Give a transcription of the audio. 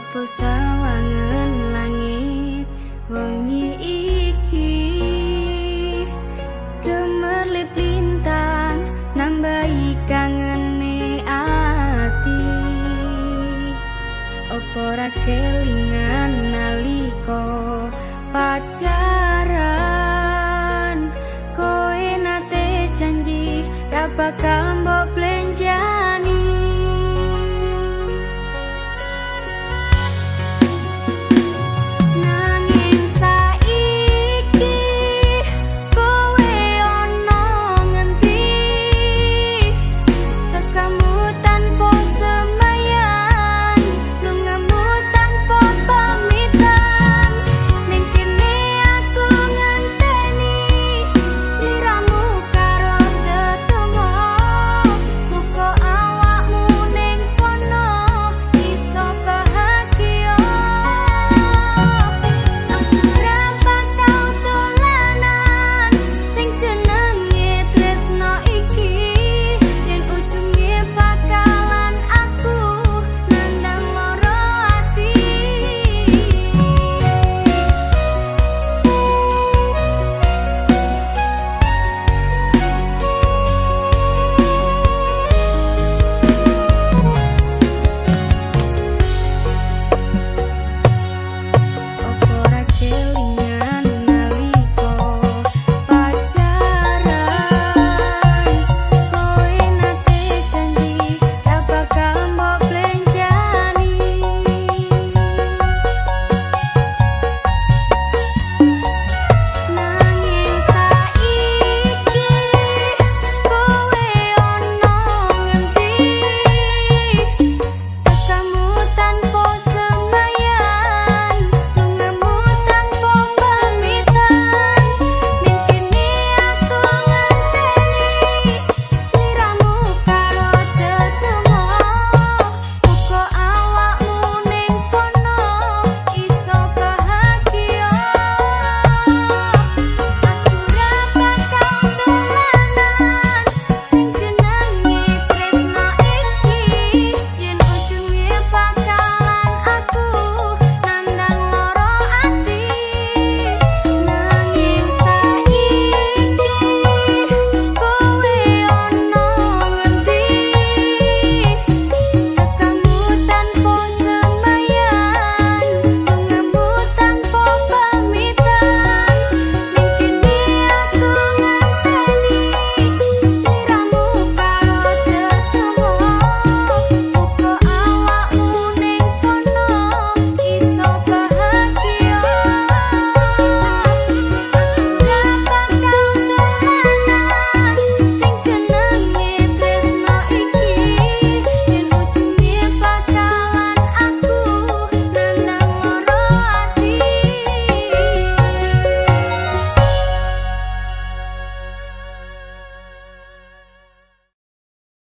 Apa sawangen langit wengi iki. Gemerlip lintang nambahi kangene ati. Opo ra kelingan nalika pacaran? Koe nate janji ra bakal